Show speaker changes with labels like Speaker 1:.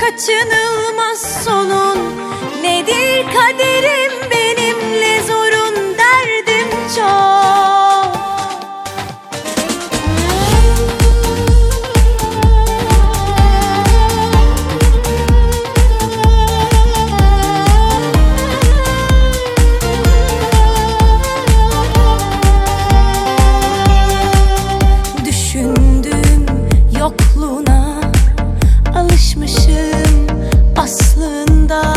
Speaker 1: kaçınılmaz alışmışım aslında.